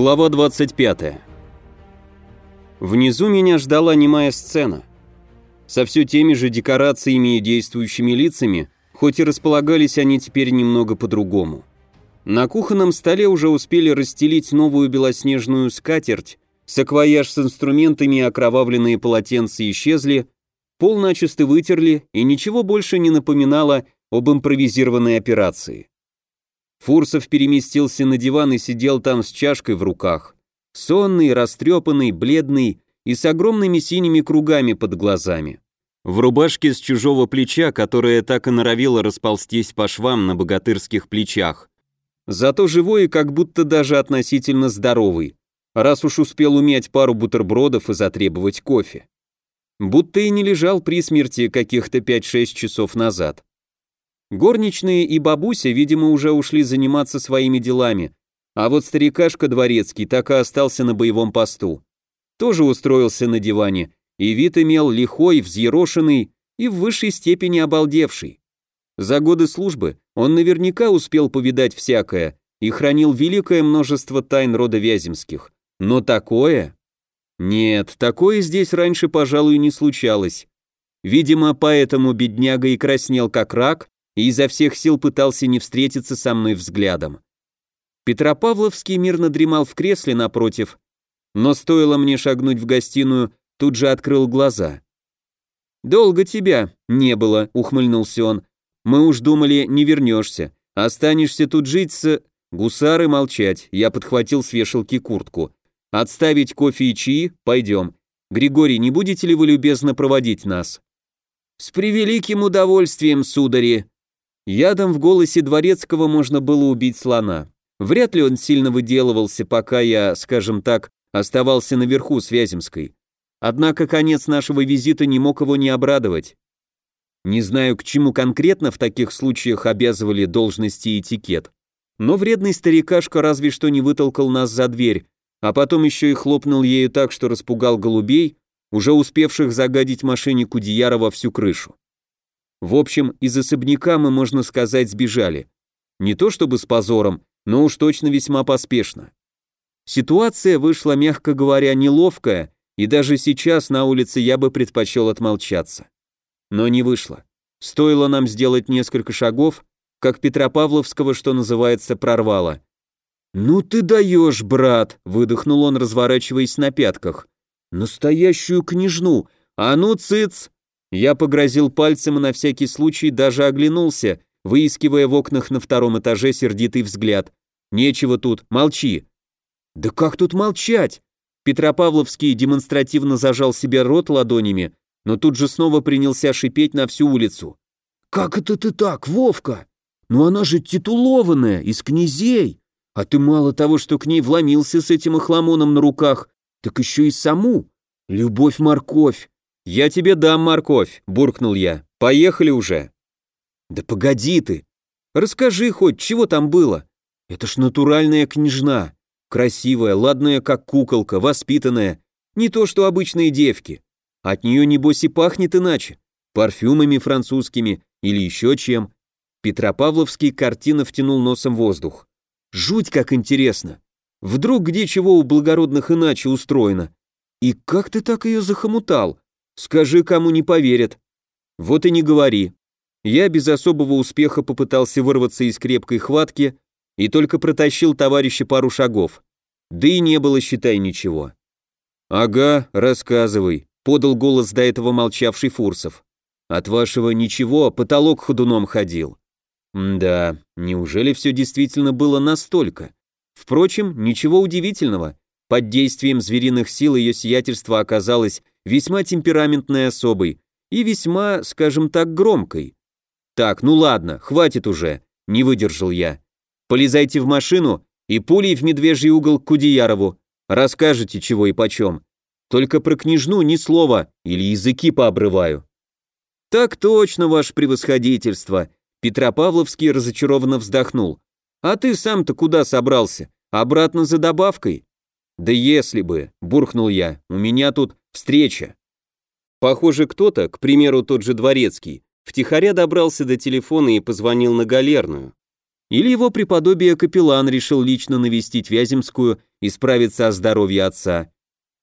Глава 25. Внизу меня ждала немая сцена. Со все теми же декорациями и действующими лицами, хоть и располагались они теперь немного по-другому. На кухонном столе уже успели расстелить новую белоснежную скатерть, саквояж с инструментами и окровавленные полотенца исчезли, пол начисто вытерли, и ничего больше не напоминало об импровизированной операции. Фурсов переместился на диван и сидел там с чашкой в руках. Сонный, растрепанный, бледный и с огромными синими кругами под глазами. В рубашке с чужого плеча, которая так и норовила расползтись по швам на богатырских плечах. Зато живой и как будто даже относительно здоровый, раз уж успел умять пару бутербродов и затребовать кофе. Будто и не лежал при смерти каких-то 5-6 часов назад. Горничные и бабуся, видимо, уже ушли заниматься своими делами, а вот старикашка дворецкий так и остался на боевом посту. Тоже устроился на диване, и вид имел лихой, взъерошенный и в высшей степени обалдевший. За годы службы он наверняка успел повидать всякое и хранил великое множество тайн рода Вяземских. Но такое... Нет, такое здесь раньше, пожалуй, не случалось. Видимо, поэтому бедняга и краснел как рак, и изо всех сил пытался не встретиться со мной взглядом. Петропавловский мирно дремал в кресле напротив, но стоило мне шагнуть в гостиную, тут же открыл глаза. «Долго тебя не было», — ухмыльнулся он. «Мы уж думали, не вернешься. Останешься тут жить с...» «Гусары молчать», — я подхватил с вешалки куртку. «Отставить кофе и чаи? Пойдем. Григорий, не будете ли вы любезно проводить нас?» «С превеликим удовольствием, судари», Ядом в голосе Дворецкого можно было убить слона. Вряд ли он сильно выделывался, пока я, скажем так, оставался наверху с Вяземской. Однако конец нашего визита не мог его не обрадовать. Не знаю, к чему конкретно в таких случаях обязывали должности и этикет, но вредный старикашка разве что не вытолкал нас за дверь, а потом еще и хлопнул ею так, что распугал голубей, уже успевших загадить машине Кудеярова всю крышу. В общем, из особняка мы, можно сказать, сбежали. Не то чтобы с позором, но уж точно весьма поспешно. Ситуация вышла, мягко говоря, неловкая, и даже сейчас на улице я бы предпочел отмолчаться. Но не вышло. Стоило нам сделать несколько шагов, как Петропавловского, что называется, прорвало. «Ну ты даешь, брат!» — выдохнул он, разворачиваясь на пятках. «Настоящую княжну! А ну, цыц!» Я погрозил пальцем и на всякий случай даже оглянулся, выискивая в окнах на втором этаже сердитый взгляд. «Нечего тут, молчи!» «Да как тут молчать?» Петропавловский демонстративно зажал себе рот ладонями, но тут же снова принялся шипеть на всю улицу. «Как это ты так, Вовка? Ну она же титулованная, из князей! А ты мало того, что к ней вломился с этим охламоном на руках, так еще и саму! Любовь-морковь! «Я тебе дам морковь», — буркнул я. «Поехали уже». «Да погоди ты! Расскажи хоть, чего там было? Это ж натуральная княжна. Красивая, ладная, как куколка, воспитанная. Не то, что обычные девки. От нее, небось, и пахнет иначе. Парфюмами французскими или еще чем». Петропавловский картина втянул носом воздух. «Жуть как интересно! Вдруг где чего у благородных иначе устроено? И как ты так ее захомутал? Скажи, кому не поверят. Вот и не говори. Я без особого успеха попытался вырваться из крепкой хватки и только протащил товарища пару шагов. Да и не было, считай, ничего. «Ага, рассказывай», — подал голос до этого молчавший Фурсов. «От вашего ничего, потолок ходуном ходил». да, неужели все действительно было настолько? Впрочем, ничего удивительного. Под действием звериных сил ее сиятельство оказалось весьма темпераментной особой и весьма, скажем так, громкой. Так, ну ладно, хватит уже, не выдержал я. Полезайте в машину и пулей в медвежий угол к Кудеярову. Расскажете, чего и почем. Только про княжну ни слова, или языки пообрываю. Так точно, ваше превосходительство. Петропавловский разочарованно вздохнул. А ты сам-то куда собрался? Обратно за добавкой? Да если бы, буркнул я, у меня тут встреча. Похоже, кто-то, к примеру, тот же Дворецкий, втихаря добрался до телефона и позвонил на галерную. Или его преподобие капеллан решил лично навестить Вяземскую и справиться о здоровье отца.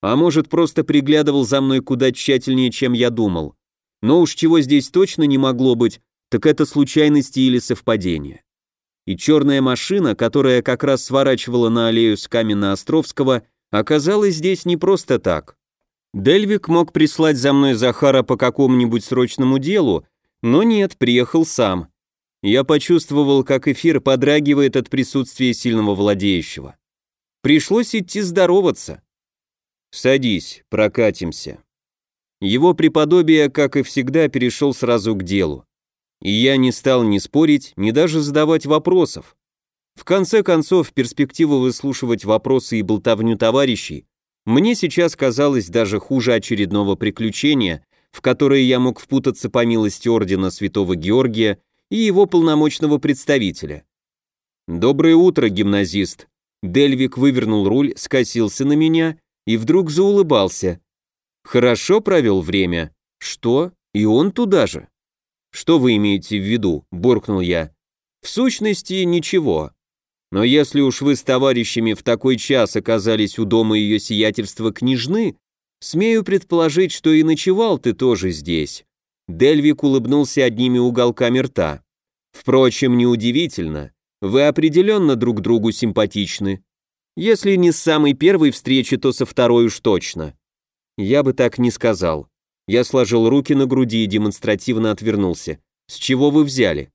А может, просто приглядывал за мной куда тщательнее, чем я думал. Но уж чего здесь точно не могло быть, так это случайности или совпадения. И черная машина, которая как раз сворачивала на аллею с Каменно-Островского, оказалась здесь не просто так. Дельвик мог прислать за мной Захара по какому-нибудь срочному делу, но нет, приехал сам. Я почувствовал, как эфир подрагивает от присутствия сильного владеющего. Пришлось идти здороваться. «Садись, прокатимся». Его преподобие, как и всегда, перешел сразу к делу. И я не стал ни спорить, ни даже задавать вопросов. В конце концов, перспектива выслушивать вопросы и болтовню товарищей мне сейчас казалось даже хуже очередного приключения, в которое я мог впутаться по милости ордена Святого Георгия и его полномочного представителя. «Доброе утро, гимназист!» Дельвик вывернул руль, скосился на меня и вдруг заулыбался. «Хорошо провел время?» «Что? И он туда же?» «Что вы имеете в виду?» – буркнул я. «В сущности, ничего. Но если уж вы с товарищами в такой час оказались у дома ее сиятельства княжны, смею предположить, что и ночевал ты тоже здесь». Дельвик улыбнулся одними уголками рта. «Впрочем, неудивительно. Вы определенно друг другу симпатичны. Если не с самой первой встречи, то со второй уж точно. Я бы так не сказал. Я сложил руки на груди и демонстративно отвернулся. С чего вы взяли?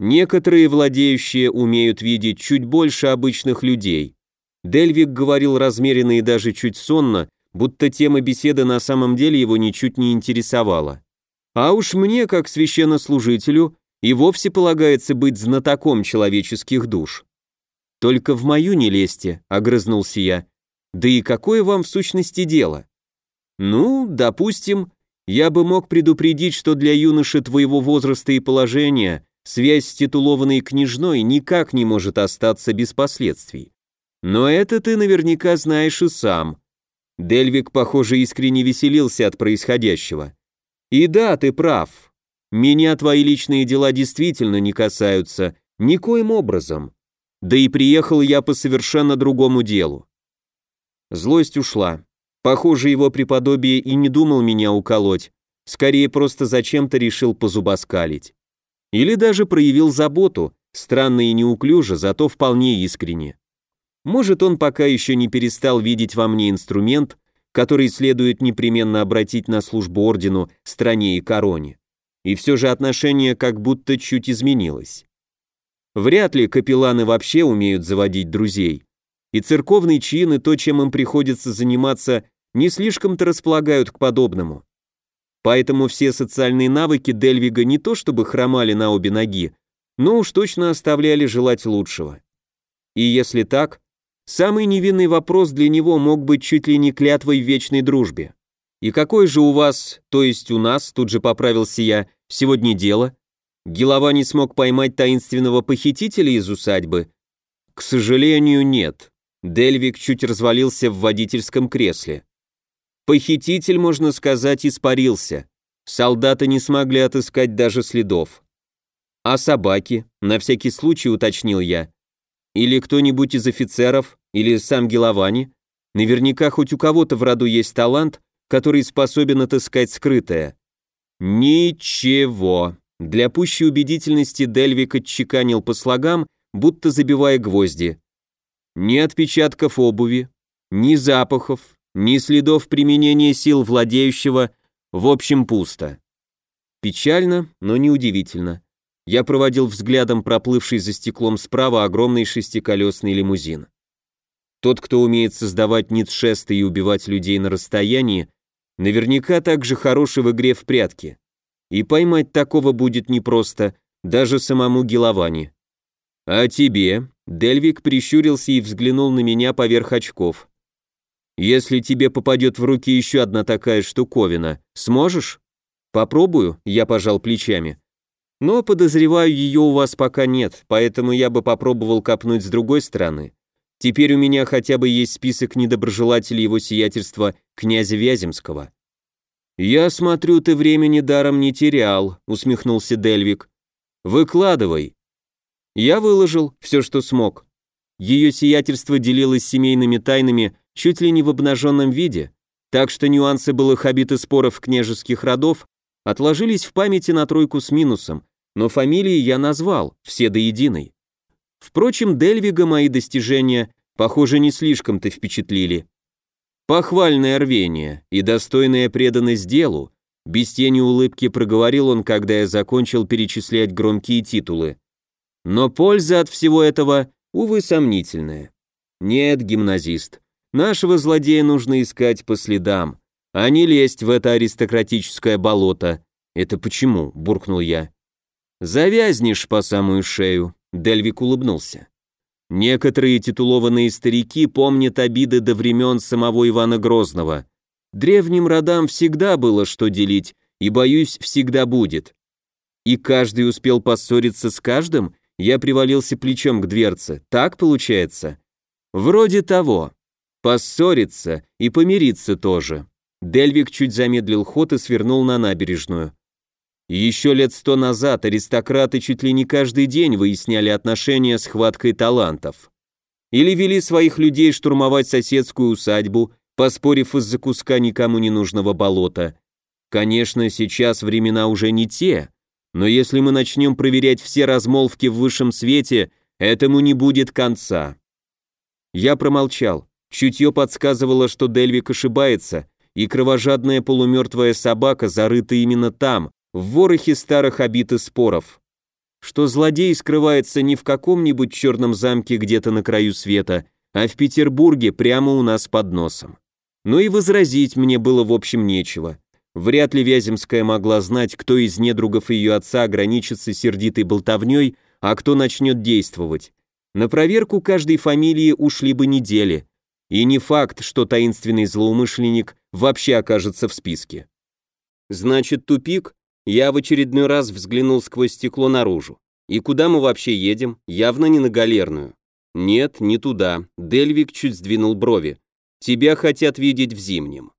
Некоторые владеющие умеют видеть чуть больше обычных людей. Дельвик говорил размеренно и даже чуть сонно, будто тема беседы на самом деле его ничуть не интересовала. А уж мне, как священнослужителю, и вовсе полагается быть знатоком человеческих душ. «Только в мою не лезьте», — огрызнулся я. «Да и какое вам в сущности дело?» «Ну, допустим, я бы мог предупредить, что для юноши твоего возраста и положения связь с титулованной княжной никак не может остаться без последствий. Но это ты наверняка знаешь и сам». Дельвик, похоже, искренне веселился от происходящего. «И да, ты прав. Меня твои личные дела действительно не касаются, никоим образом. Да и приехал я по совершенно другому делу. Злость ушла. Похоже, его преподобие и не думал меня уколоть, скорее просто зачем-то решил позубоскалить. Или даже проявил заботу, странно и неуклюже, зато вполне искренне. Может, он пока еще не перестал видеть во мне инструмент, который следует непременно обратить на службу ордену, стране и короне. И все же отношение как будто чуть изменилось. Вряд ли капелланы вообще умеют заводить друзей. И церковные чины, то, чем им приходится заниматься, не слишком-то располагают к подобному. Поэтому все социальные навыки Дельвига не то чтобы хромали на обе ноги, но уж точно оставляли желать лучшего. И если так, самый невинный вопрос для него мог быть чуть ли не клятвой в вечной дружбе. «И какое же у вас, то есть у нас, тут же поправился я, сегодня дело?» Гелова не смог поймать таинственного похитителя из усадьбы? К сожалению, нет. Дельвик чуть развалился в водительском кресле. Похититель, можно сказать, испарился. Солдаты не смогли отыскать даже следов. А собаки? На всякий случай уточнил я. Или кто-нибудь из офицеров, или сам Геловани? Наверняка хоть у кого-то в роду есть талант, который способен отыскать скрытое. Ничего. Для пущей убедительности Дельвик отчеканил по слогам, будто забивая гвозди. Ни отпечатков обуви, ни запахов, ни следов применения сил владеющего, в общем пусто. Печально, но неудивительно. Я проводил взглядом проплывший за стеклом справа огромный шестиколесный лимузин. Тот, кто умеет создавать ницшесты и убивать людей на расстоянии, наверняка также хороший в игре в прятки. И поймать такого будет непросто, даже самому Геловани. А тебе? Дельвик прищурился и взглянул на меня поверх очков. Если тебе попадет в руки еще одна такая штуковина, сможешь? Попробую, я пожал плечами. Но, подозреваю, ее у вас пока нет, поэтому я бы попробовал копнуть с другой стороны. Теперь у меня хотя бы есть список недоброжелателей его сиятельства князя Вяземского. «Я смотрю, ты времени даром не терял», — усмехнулся Дельвик. «Выкладывай». Я выложил все, что смог. Ее сиятельство делилось семейными тайнами чуть ли не в обнаженном виде, так что нюансы былых обид споров княжеских родов отложились в памяти на тройку с минусом, но фамилии я назвал, все до единой. Впрочем, Дельвига мои достижения, похоже, не слишком-то впечатлили. Похвальное рвение и достойная преданность делу, без тени улыбки проговорил он, когда я закончил перечислять громкие титулы. Но польза от всего этого, увы, сомнительная. Нет, гимназист, нашего злодея нужно искать по следам, а не лезть в это аристократическое болото. Это почему? буркнул я. Завязнешь по самую шею, Дельвик улыбнулся. Некоторые титулованные старики помнят обиды до времен самого Ивана Грозного. Древним родам всегда было что делить, и, боюсь, всегда будет. И каждый успел поссориться с каждым, я привалился плечом к дверце. Так получается? Вроде того. Поссориться и помириться тоже. Дельвик чуть замедлил ход и свернул на набережную. Еще лет сто назад аристократы чуть ли не каждый день выясняли отношения с хваткой талантов. Или вели своих людей штурмовать соседскую усадьбу, поспорив из-за куска никому не нужного болота. Конечно, сейчас времена уже не те, но если мы начнем проверять все размолвки в высшем свете, этому не будет конца. Я промолчал. Чутье подсказывало, что Дельвик ошибается, и кровожадная полумертвая собака зарыта именно там, в ворохе старых обид и споров. Что злодей скрывается не в каком-нибудь черном замке где-то на краю света, а в Петербурге прямо у нас под носом. Но и возразить мне было в общем нечего. Вряд ли Вяземская могла знать, кто из недругов ее отца ограничится сердитой болтовней, а кто начнет действовать. На проверку каждой фамилии ушли бы недели. И не факт, что таинственный злоумышленник вообще окажется в списке. Значит, тупик? Я в очередной раз взглянул сквозь стекло наружу. И куда мы вообще едем? Явно не на галерную. Нет, не туда. Дельвик чуть сдвинул брови. Тебя хотят видеть в зимнем.